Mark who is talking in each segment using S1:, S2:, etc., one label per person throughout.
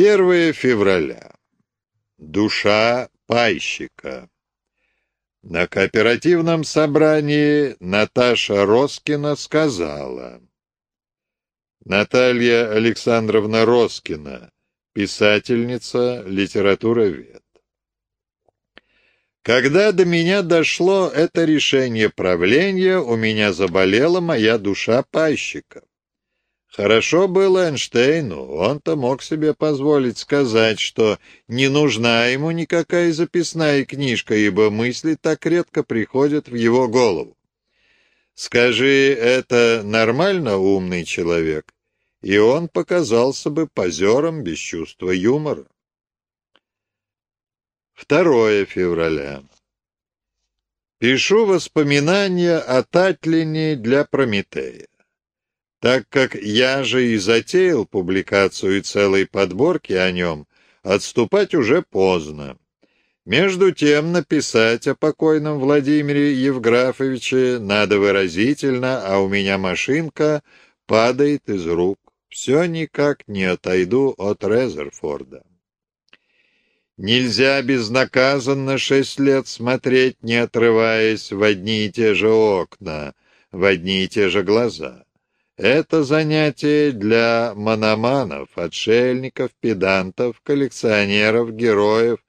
S1: 1 февраля. Душа пайщика. На кооперативном собрании Наташа Роскина сказала. Наталья Александровна Роскина, писательница, литературовед. Когда до меня дошло это решение правления, у меня заболела моя душа пайщика. Хорошо было Эйнштейну, он-то мог себе позволить сказать, что не нужна ему никакая записная книжка, ибо мысли так редко приходят в его голову. Скажи, это нормально умный человек? И он показался бы позером без чувства юмора. 2 февраля. Пишу воспоминания о Татлине для Прометея. Так как я же и затеял публикацию целой подборки о нем, отступать уже поздно. Между тем написать о покойном Владимире Евграфовиче надо выразительно, а у меня машинка падает из рук. Все никак не отойду от Резерфорда. Нельзя безнаказанно шесть лет смотреть, не отрываясь в одни и те же окна, в одни и те же глаза. Это занятие для мономанов, отшельников, педантов, коллекционеров, героев,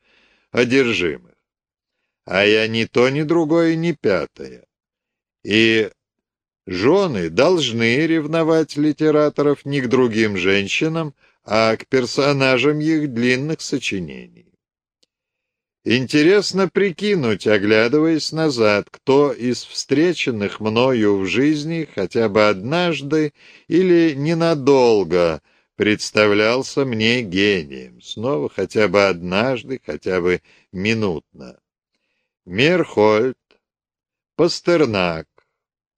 S1: одержимых. А я ни то, ни другое, ни пятое. И жены должны ревновать литераторов не к другим женщинам, а к персонажам их длинных сочинений. Интересно прикинуть, оглядываясь назад, кто из встреченных мною в жизни хотя бы однажды или ненадолго представлялся мне гением, снова хотя бы однажды, хотя бы минутно. Мерхольд, Пастернак,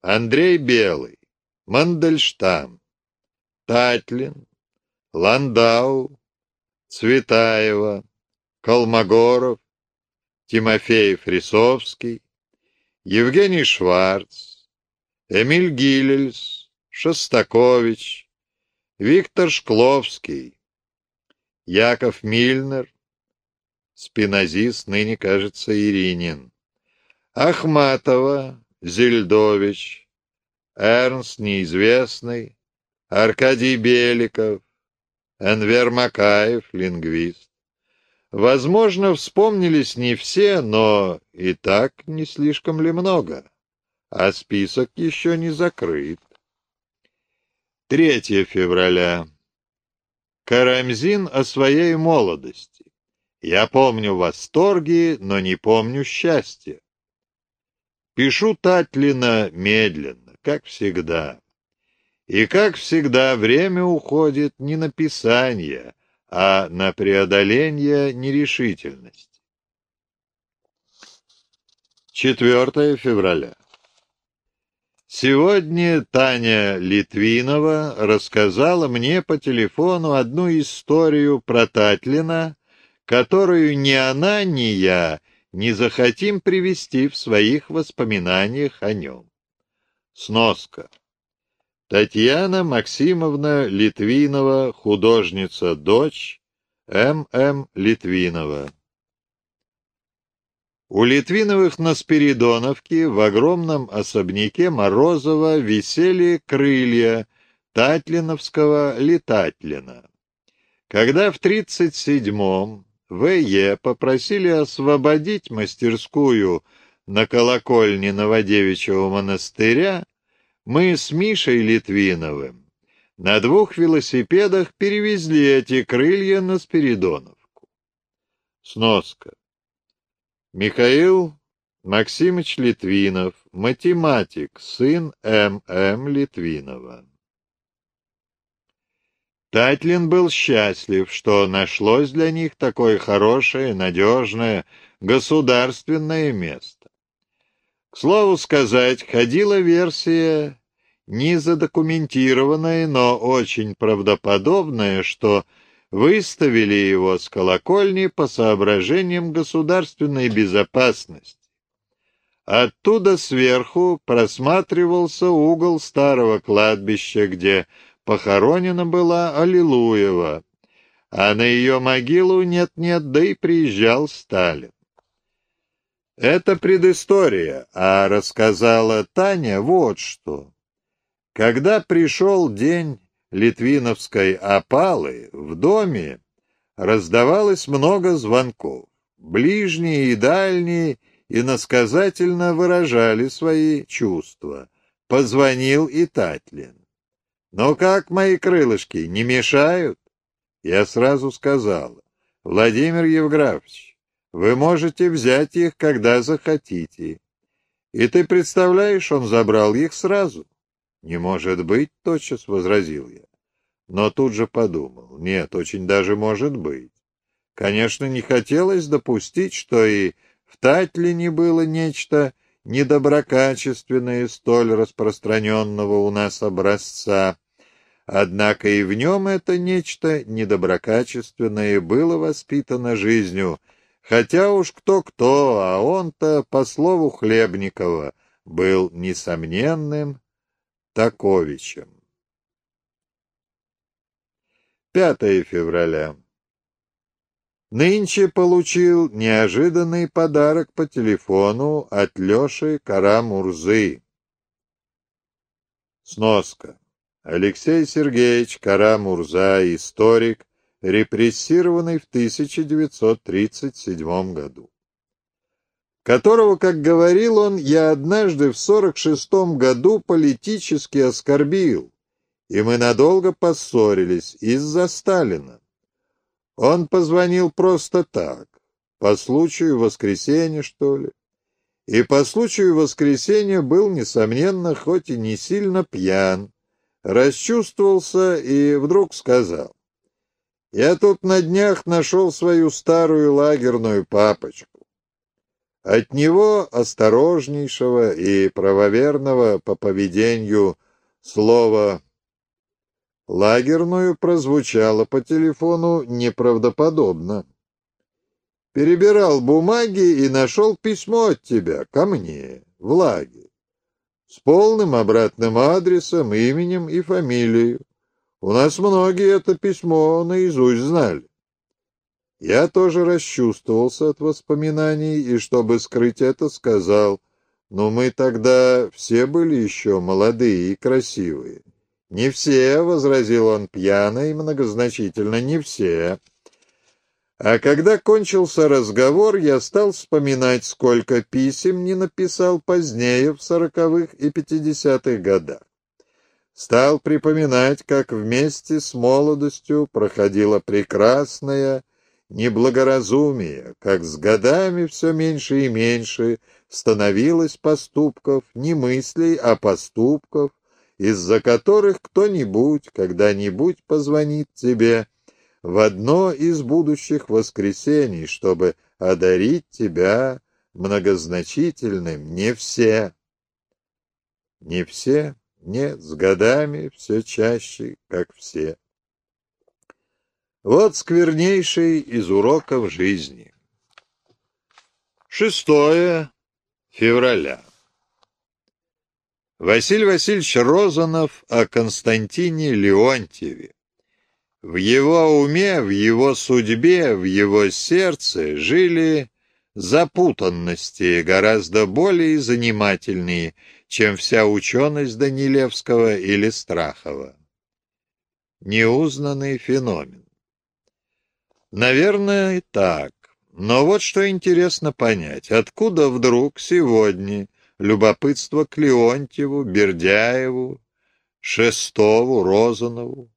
S1: Андрей Белый, Мандельштам, Татлин, Ландау, Цветаева, Колмогоров, Тимофей Фрисовский, Евгений Шварц, Эмиль Гилельс, Шостакович, Виктор Шкловский, Яков Мильнер, спинозист, ныне, кажется, Иринин, Ахматова, Зельдович, Эрнст Неизвестный, Аркадий Беликов, Энвер Макаев, лингвист. Возможно, вспомнились не все, но и так не слишком ли много, а список еще не закрыт. 3 февраля. Карамзин о своей молодости. Я помню восторги, но не помню счастья. Пишу Татлина медленно, как всегда. И, как всегда, время уходит не на писание, а на преодоление нерешительности. 4 февраля. Сегодня Таня Литвинова рассказала мне по телефону одну историю про Татлина, которую ни она, ни я не захотим привести в своих воспоминаниях о нем. Сноска. Татьяна Максимовна Литвинова, художница, дочь М.М. Литвинова. У Литвиновых на Спиридоновке в огромном особняке Морозова висели крылья Татлиновского летатлина. Когда в 37-м В.Е. попросили освободить мастерскую на колокольне Новодевичьего монастыря, мы с Мишей Литвиновым на двух велосипедах перевезли эти крылья на Спиридоновку. Сноска. Михаил Максимович Литвинов, математик, сын М.М. Литвинова. Татлин был счастлив, что нашлось для них такое хорошее, надежное, государственное место. К слову сказать, ходила версия, не задокументированная, но очень правдоподобная, что выставили его с колокольни по соображениям государственной безопасности. Оттуда сверху просматривался угол старого кладбища, где похоронена была Аллилуева, а на ее могилу нет-нет, да и приезжал Сталин. Это предыстория, а рассказала Таня вот что. Когда пришел день литвиновской опалы, в доме раздавалось много звонков. Ближние и дальние иносказательно выражали свои чувства. Позвонил и Татлин. «Ну как мои крылышки, не мешают?» Я сразу сказала, «Владимир Евграфович, вы можете взять их, когда захотите». И ты представляешь, он забрал их сразу. «Не может быть», — тотчас возразил я. Но тут же подумал, нет, очень даже может быть. Конечно, не хотелось допустить, что и в Татлине было нечто недоброкачественное, столь распространенного у нас образца, Однако и в нем это нечто недоброкачественное было воспитано жизнью, хотя уж кто-кто, а он-то, по слову Хлебникова, был несомненным Таковичем. 5 февраля. Нынче получил неожиданный подарок по телефону от Леши Карамурзы. Сноска. Алексей Сергеевич Кара-Мурза, историк, репрессированный в 1937 году, которого, как говорил он, я однажды в 46 году политически оскорбил, и мы надолго поссорились из-за Сталина. Он позвонил просто так, по случаю воскресенья, что ли, и по случаю воскресенья был, несомненно, хоть и не сильно пьян, расчувствовался и вдруг сказал. «Я тут на днях нашел свою старую лагерную папочку. От него, осторожнейшего и правоверного по поведению слова «лагерную» прозвучало по телефону неправдоподобно. Перебирал бумаги и нашел письмо от тебя ко мне в лагерь с полным обратным адресом, именем и фамилией. У нас многие это письмо наизусть знали. Я тоже расчувствовался от воспоминаний и, чтобы скрыть это, сказал, но мы тогда все были еще молодые и красивые. «Не все», — возразил он пьяно и многозначительно, — «не все». А когда кончился разговор, я стал вспоминать, сколько писем не написал позднее, в сороковых и пятидесятых годах. Стал припоминать, как вместе с молодостью проходило прекрасное неблагоразумие, как с годами все меньше и меньше становилось поступков, не мыслей, а поступков, из-за которых кто-нибудь когда-нибудь позвонит тебе в одно из будущих воскресений, чтобы одарить тебя многозначительным. Не все. Не все, нет, с годами все чаще, как все. Вот сквернейший из уроков жизни. Шестое февраля. Василий Васильевич Розанов о Константине Леонтьеве. В его уме, в его судьбе, в его сердце жили запутанности, гораздо более занимательные, чем вся ученость Данилевского или Страхова. Неузнанный феномен. Наверное, и так. Но вот что интересно понять, откуда вдруг сегодня любопытство к Леонтьеву, Бердяеву, Шестову, Розанову,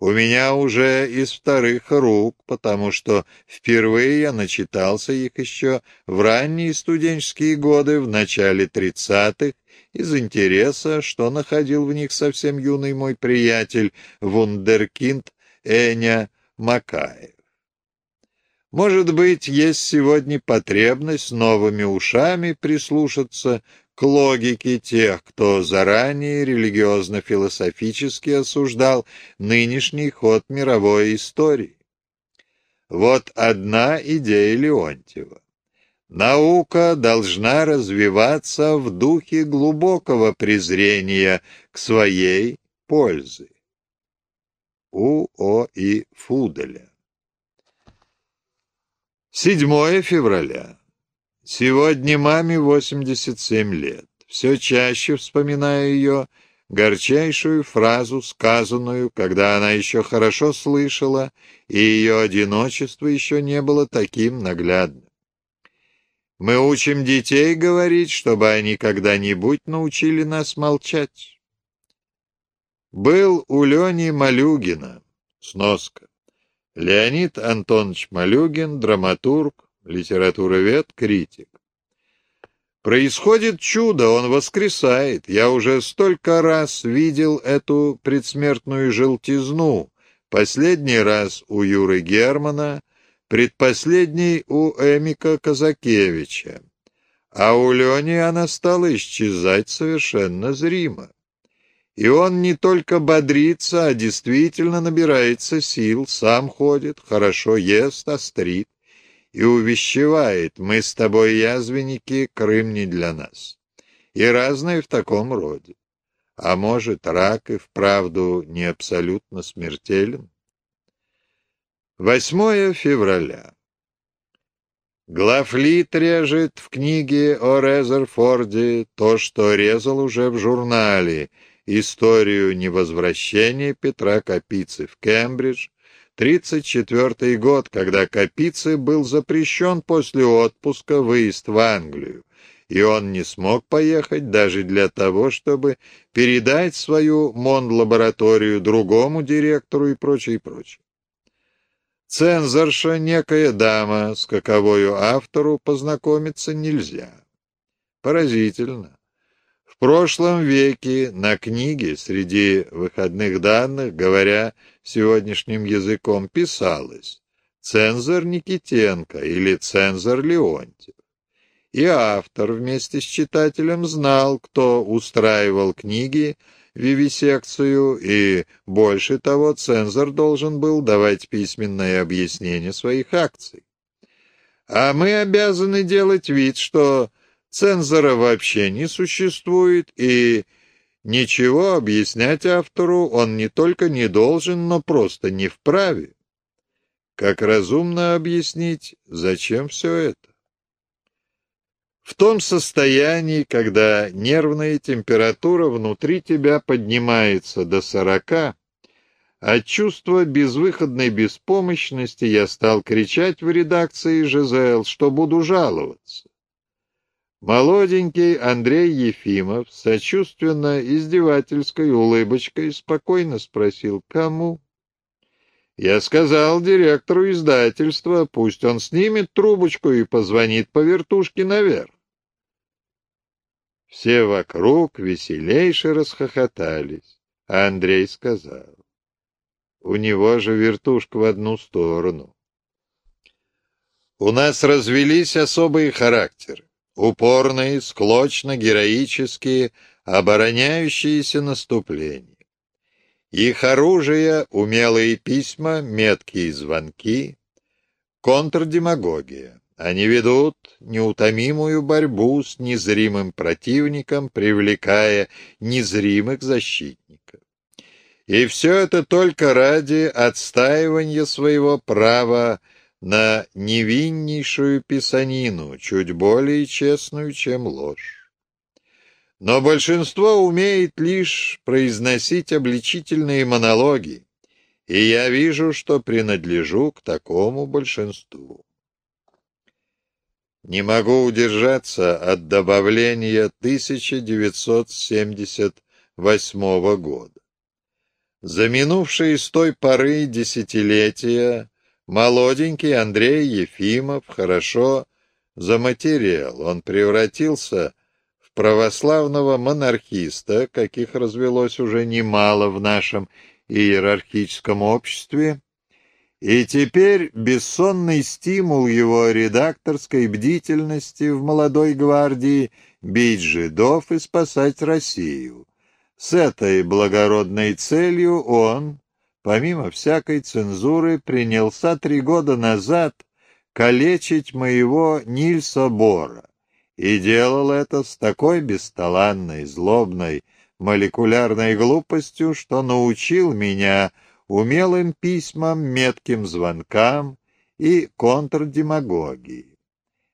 S1: у меня уже из вторых рук, потому что впервые я начитался их еще в ранние студенческие годы, в начале тридцатых, из интереса, что находил в них совсем юный мой приятель, вундеркинд Эня Макаев. Может быть, есть сегодня потребность новыми ушами прислушаться к логике тех, кто заранее религиозно-философически осуждал нынешний ход мировой истории. Вот одна идея Леонтьева. Наука должна развиваться в духе глубокого презрения к своей пользе. У. О. И. Фуделя 7 февраля. Сегодня маме 87 лет. Все чаще вспоминаю ее, горчайшую фразу, сказанную, когда она еще хорошо слышала, и ее одиночество еще не было таким наглядным. Мы учим детей говорить, чтобы они когда-нибудь научили нас молчать. Был у Лени Малюгина, сноска. Леонид Антонович Малюгин, драматург, литературовед, критик. Происходит чудо, он воскресает. Я уже столько раз видел эту предсмертную желтизну. Последний раз у Юры Германа, предпоследний у Эмика Казакевича. А у Лени она стала исчезать совершенно зримо. И он не только бодрится, а действительно набирается сил, сам ходит, хорошо ест, острит и увещевает, мы с тобой, язвенники, Крым не для нас. И разное в таком роде. А может, рак и вправду не абсолютно смертелен? 8 февраля. Глафлит режет в книге о Резерфорде то, что резал уже в журнале «Историю невозвращения Петра Капицы в Кембридж», 1934 год, когда Капицы был запрещен после отпуска выезд в Англию, и он не смог поехать даже для того, чтобы передать свою монд-лабораторию другому директору и прочее, прочее. Цензорша, некая дама, с каковою автору познакомиться нельзя. Поразительно. В прошлом веке на книге среди выходных данных, говоря сегодняшним языком, писалось «Цензор Никитенко» или «Цензор Леонтьев». И автор вместе с читателем знал, кто устраивал книги, вивисекцию, и, больше того, цензор должен был давать письменное объяснение своих акций. А мы обязаны делать вид, что цензора вообще не существует, и ничего объяснять автору он не только не должен, но просто не вправе. Как разумно объяснить, зачем все это? В том состоянии, когда нервная температура внутри тебя поднимается до сорока, от чувства безвыходной беспомощности я стал кричать в редакции ЖЗЛ, что буду жаловаться. Молоденький Андрей Ефимов сочувственно издевательской улыбочкой спокойно спросил, кому? Я сказал директору издательства, пусть он снимет трубочку и позвонит по вертушке наверх. Все вокруг веселейше расхохотались, а Андрей сказал, у него же вертушка в одну сторону. У нас развелись особые характеры, упорные, склочно-героические, обороняющиеся наступления. Их оружие — умелые письма, меткие звонки, контрдемагогия. Они ведут неутомимую борьбу с незримым противником, привлекая незримых защитников. И все это только ради отстаивания своего права на невиннейшую писанину, чуть более честную, чем ложь. Но большинство умеет лишь произносить обличительные монологи, и я вижу, что принадлежу к такому большинству. Не могу удержаться от добавления 1978 года. За минувшие с той поры десятилетия молоденький Андрей Ефимов хорошо заматерел. Он превратился в православного монархиста, каких развелось уже немало в нашем иерархическом обществе, и теперь бессонный стимул его редакторской бдительности в молодой гвардии бить жидов и спасать Россию. С этой благородной целью он, помимо всякой цензуры, принялся три года назад калечить моего Нильса Бора и делал это с такой бесталанной, злобной, молекулярной глупостью, что научил меня умелым письмам, метким звонкам и контрдемагогии.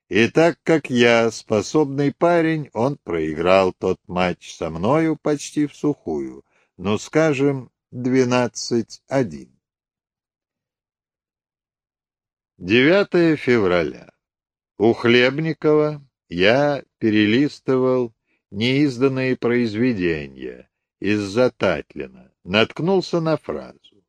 S1: И так как я способный парень, он проиграл тот матч со мною почти в сухую, ну, скажем, 12-1. 9 февраля. У Хлебникова я перелистывал неизданные произведения из-за Татлина, наткнулся на фразу.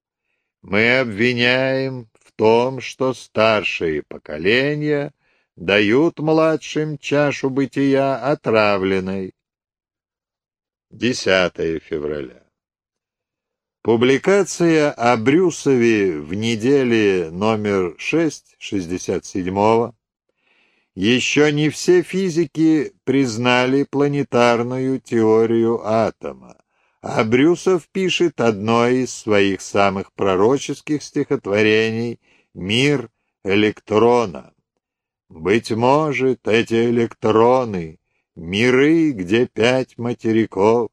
S1: Мы обвиняем в том, что старшие поколения дают младшим чашу бытия отравленной. 10 февраля. Публикация о Брюсове в неделе номер 6, 67-го. Еще не все физики признали планетарную теорию атома, а Брюсов пишет одно из своих самых пророческих стихотворений «Мир электрона». Быть может, эти электроны — миры, где пять материков,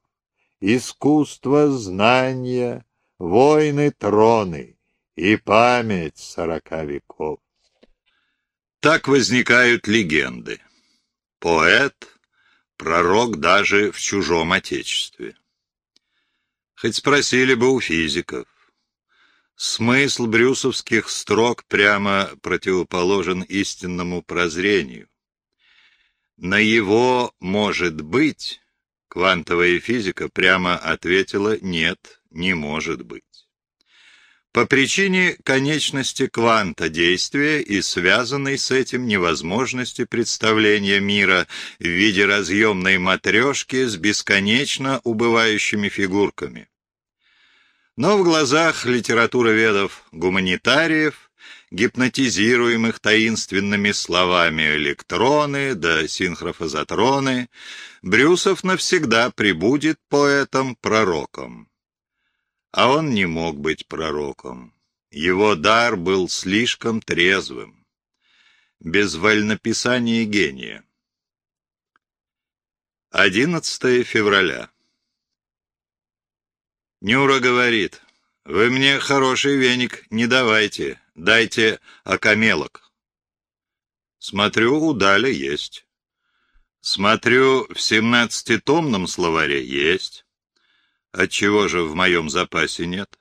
S1: искусство, знания, войны, троны и память сорока веков.
S2: Так возникают легенды. Поэт, пророк даже в чужом отечестве. Хоть спросили бы у физиков. Смысл брюсовских строк прямо противоположен истинному прозрению. На его «может быть» Квантовая физика прямо ответила «нет, не может быть». По причине конечности кванта действия и связанной с этим невозможности представления мира в виде разъемной матрешки с бесконечно убывающими фигурками. Но в глазах литературоведов-гуманитариев гипнотизируемых таинственными словами электроны да синхрофазотроны, Брюсов навсегда прибудет поэтом-пророком. А он не мог быть пророком. Его дар был слишком трезвым. Без вольнописания гения. 11 февраля. Нюра говорит, «Вы мне хороший веник не давайте, Дайте окамелок. Смотрю, у Даля есть. Смотрю, в семнадцатитомном словаре есть. Отчего же в моем запасе нет?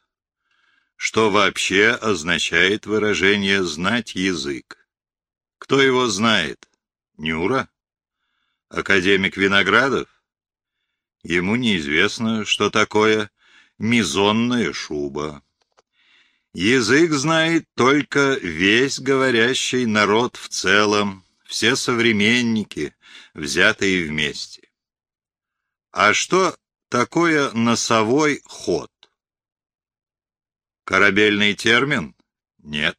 S2: Что вообще означает выражение «знать язык»? Кто его знает? Нюра? Академик Виноградов? Ему неизвестно, что такое мизонная шуба. Язык знает только весь говорящий народ в целом, все современники, взятые вместе. А что такое носовой ход? Корабельный термин? Нет.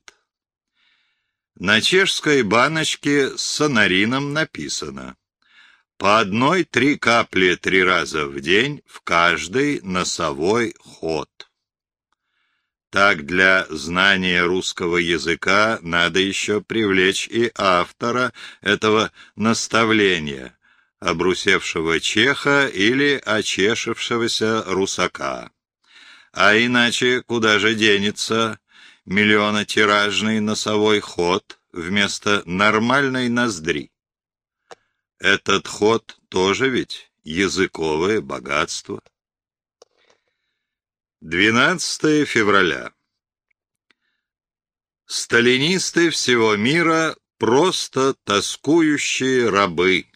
S2: На чешской баночке с сонарином написано «По одной три капли три раза в день в каждый носовой ход». Так для знания русского языка надо еще привлечь и автора этого наставления, обрусевшего чеха или очешившегося русака. А иначе куда же денется миллионотиражный носовой ход вместо нормальной ноздри? Этот ход тоже ведь языковое богатство. 12 февраля. Сталинисты всего мира просто тоскующие рабы.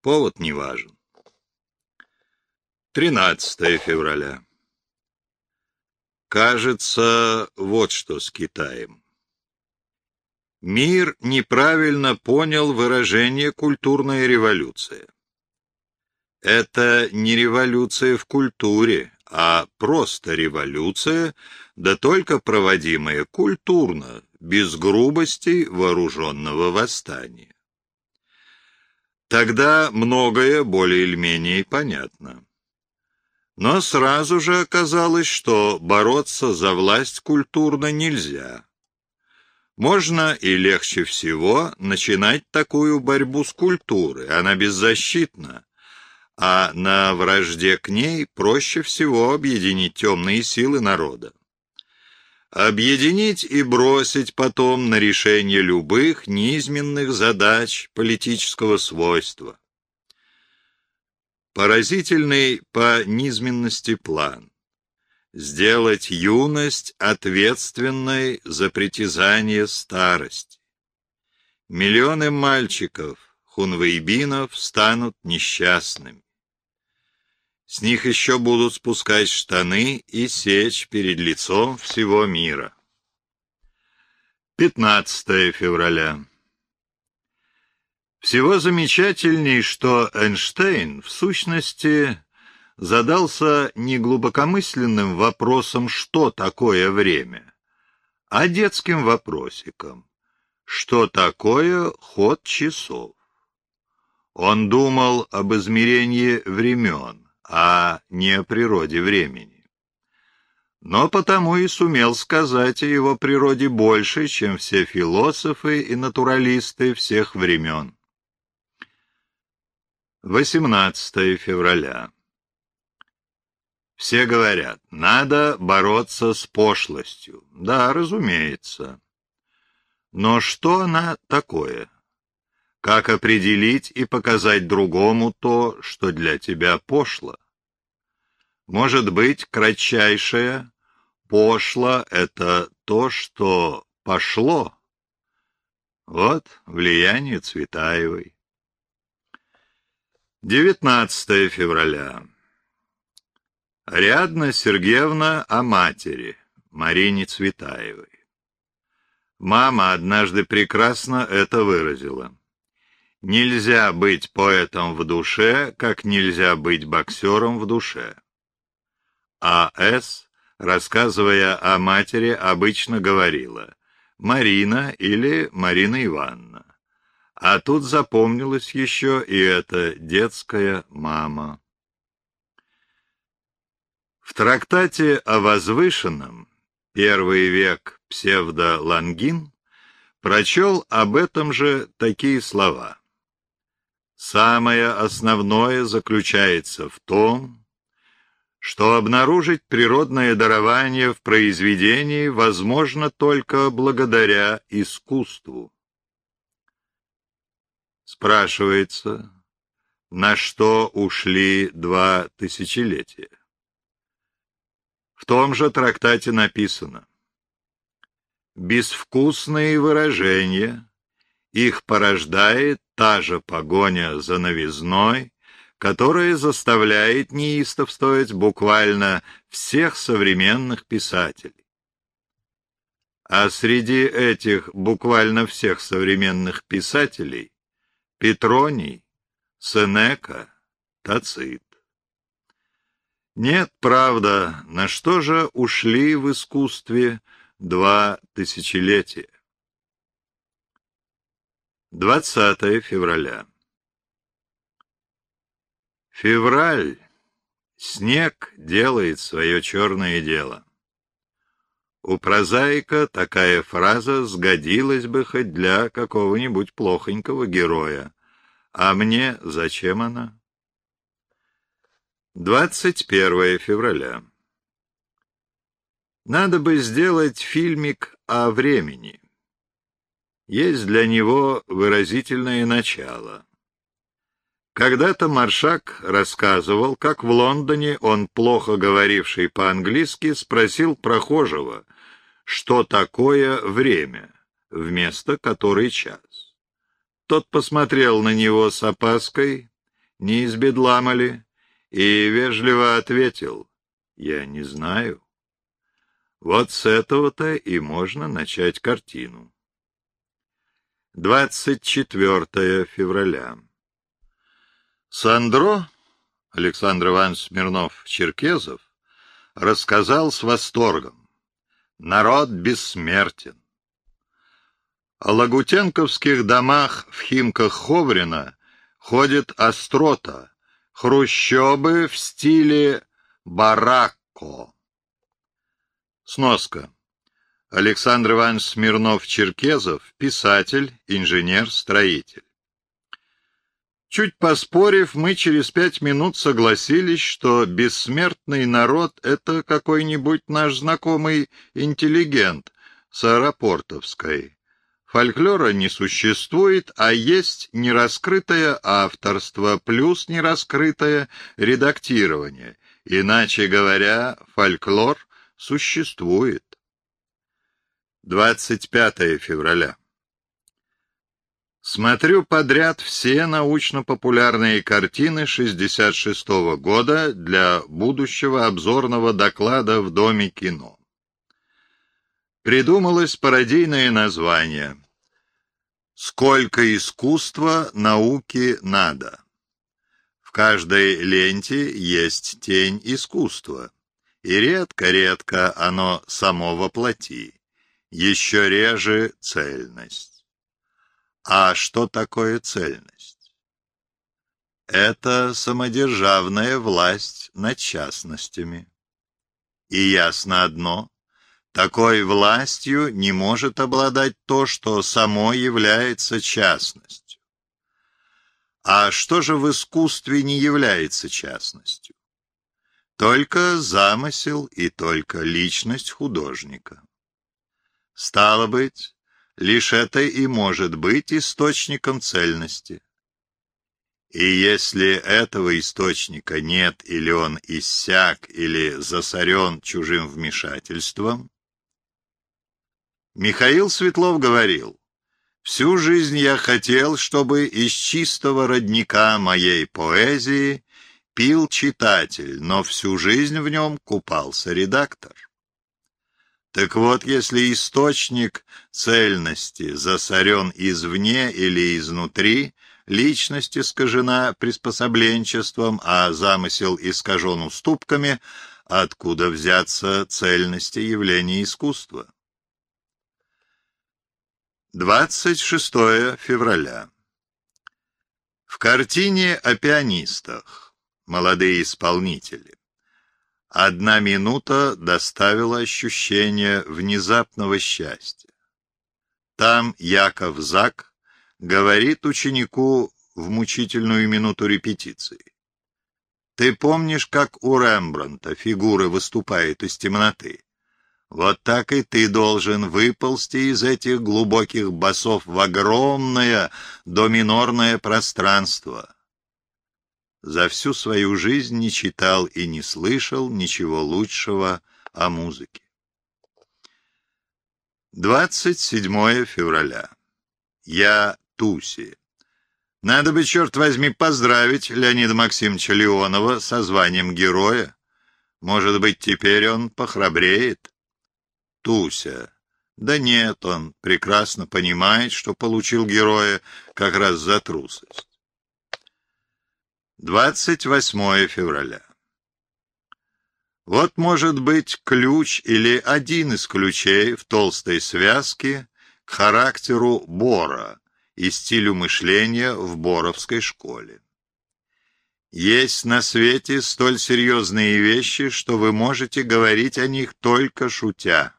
S2: Повод не важен. 13 февраля. Кажется, вот что с Китаем. Мир неправильно понял выражение «культурная революция». Это не революция в культуре, а просто революция, да только проводимая культурно, без грубостей вооруженного восстания. Тогда многое более или менее понятно. Но сразу же оказалось, что бороться за власть культурно нельзя. Можно и легче всего начинать такую борьбу с культурой, она беззащитна, а на вражде к ней проще всего объединить темные силы народа. объединить и бросить потом на решение любых низменных задач политического свойства. Поразительный по низменности план. Сделать юность ответственной за притязание старости. Миллионы мальчиков, хунвейбинов, станут несчастными. С них еще будут спускать штаны и сечь перед лицом всего мира. 15 февраля. Всего замечательней, что Эйнштейн, в сущности, задался не глубокомысленным вопросом, что такое время, а детским вопросиком, что такое ход часов. Он думал об измерении времен, а не о природе времени. Но потому и сумел сказать о его природе больше, чем все философы и натуралисты всех времен. 18 февраля. Все говорят, надо бороться с пошлостью. Да, разумеется. Но что она такое? Как определить и показать другому то, что для тебя пошло? Может быть, кратчайшее «пошло» — это то, что пошло? Вот влияние Цветаевой. 19 февраля. Ариадна Сергеевна о матери, Марине Цветаевой. Мама однажды прекрасно это выразила. Нельзя быть поэтом в душе, как нельзя быть боксером в душе. А С, рассказывая о матери, обычно говорила «Марина» или «Марина Ивановна». А тут запомнилась еще и эта детская мама. В трактате о возвышенном «Первый век псевдо-лангин» прочел об этом же такие слова. «Самое основное заключается в том, что обнаружить природное дарование в произведении возможно только благодаря искусству. Спрашивается, на что ушли два тысячелетия? В том же трактате написано «Безвкусные выражения, их порождает та же погоня за новизной, которая заставляет неистовствовать буквально всех современных писателей. А среди этих буквально всех современных писателей Петроний, Сенека, Тацит. Нет, правда, на что же ушли в искусстве два тысячелетия? 20 февраля. Февраль. Снег делает свое черное дело. У прозаика такая фраза сгодилась бы хоть для какого-нибудь плохонького героя. А мне зачем она? 21 февраля. Надо бы сделать фильмик о времени. Есть для него выразительное начало. Когда-то Маршак рассказывал, как в Лондоне он, плохо говоривший по-английски, спросил прохожего, что такое время, вместо который час. Тот посмотрел на него с опаской, не из бедлама ли, и вежливо ответил, «Я не знаю». Вот с этого-то и можно начать картину. 24 февраля. Сандро, Александр Иванович Смирнов-Черкезов, рассказал с восторгом. Народ бессмертен. О лагутенковских домах в Химках Ховрина ходит острота, хрущобы в стиле баракко. Сноска. Александр Иванович Смирнов-Черкезов, писатель, инженер, строитель. Чуть поспорив, мы через пять минут согласились, что бессмертный народ — это какой-нибудь наш знакомый интеллигент с аэропортовской. Фольклора не существует, а есть нераскрытое авторство плюс нераскрытое редактирование. Иначе говоря, фольклор существует. 25 февраля. Смотрю подряд все научно-популярные картины 66 -го года для будущего обзорного доклада в Доме кино. Придумалось пародийное название «Сколько искусства науки надо». В каждой ленте есть тень искусства, и редко-редко оно само воплоти, еще реже цельность. А что такое цельность? Это самодержавная власть над частностями. И ясно одно, такой властью не может обладать то, что само является частностью. А что же в искусстве не является частностью? Только замысел и только личность художника. Стало быть, лишь это и может быть источником цельности. И если этого источника нет, или он иссяк, или засорен чужим вмешательством, Михаил Светлов говорил, «Всю жизнь я хотел, чтобы из чистого родника моей поэзии пил читатель, но всю жизнь в нем купался редактор». Так вот, если источник цельности засорен извне или изнутри, личность искажена приспособленчеством, а замысел искажен уступками, откуда взяться цельности явления искусства? 26 февраля. В картине о пианистах «Молодые исполнители» Одна минута доставила ощущение внезапного счастья. Там Яков Зак говорит ученику в мучительную минуту репетиции. Ты помнишь, как у Рембранта фигуры выступают из темноты? Вот так и ты должен выползти из этих глубоких басов в огромное доминорное пространство, за всю свою жизнь не читал и не слышал ничего лучшего о музыке. 27 февраля. Я Туси. Надо бы, черт возьми, поздравить Леонида Максимовича Леонова со званием героя. Может быть, теперь он похрабреет? Туся. Да нет, он прекрасно понимает, что получил героя как раз за трусость. 28 февраля. Вот может быть ключ или один из ключей в толстой связке к характеру Бора и стилю мышления в Боровской школе. Есть на свете столь серьезные вещи, что вы можете говорить о них только шутя.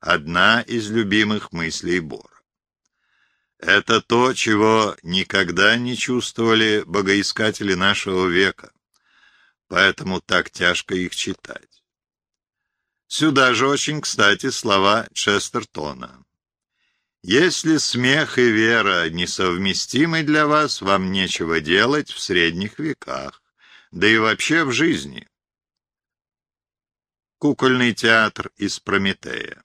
S2: Одна из любимых мыслей Бора. Это то, чего никогда не чувствовали богоискатели нашего века, поэтому так тяжко их читать. Сюда же очень кстати слова Честертона. «Если смех и вера несовместимы для вас, вам нечего делать в средних веках, да и вообще в жизни». Кукольный театр из Прометея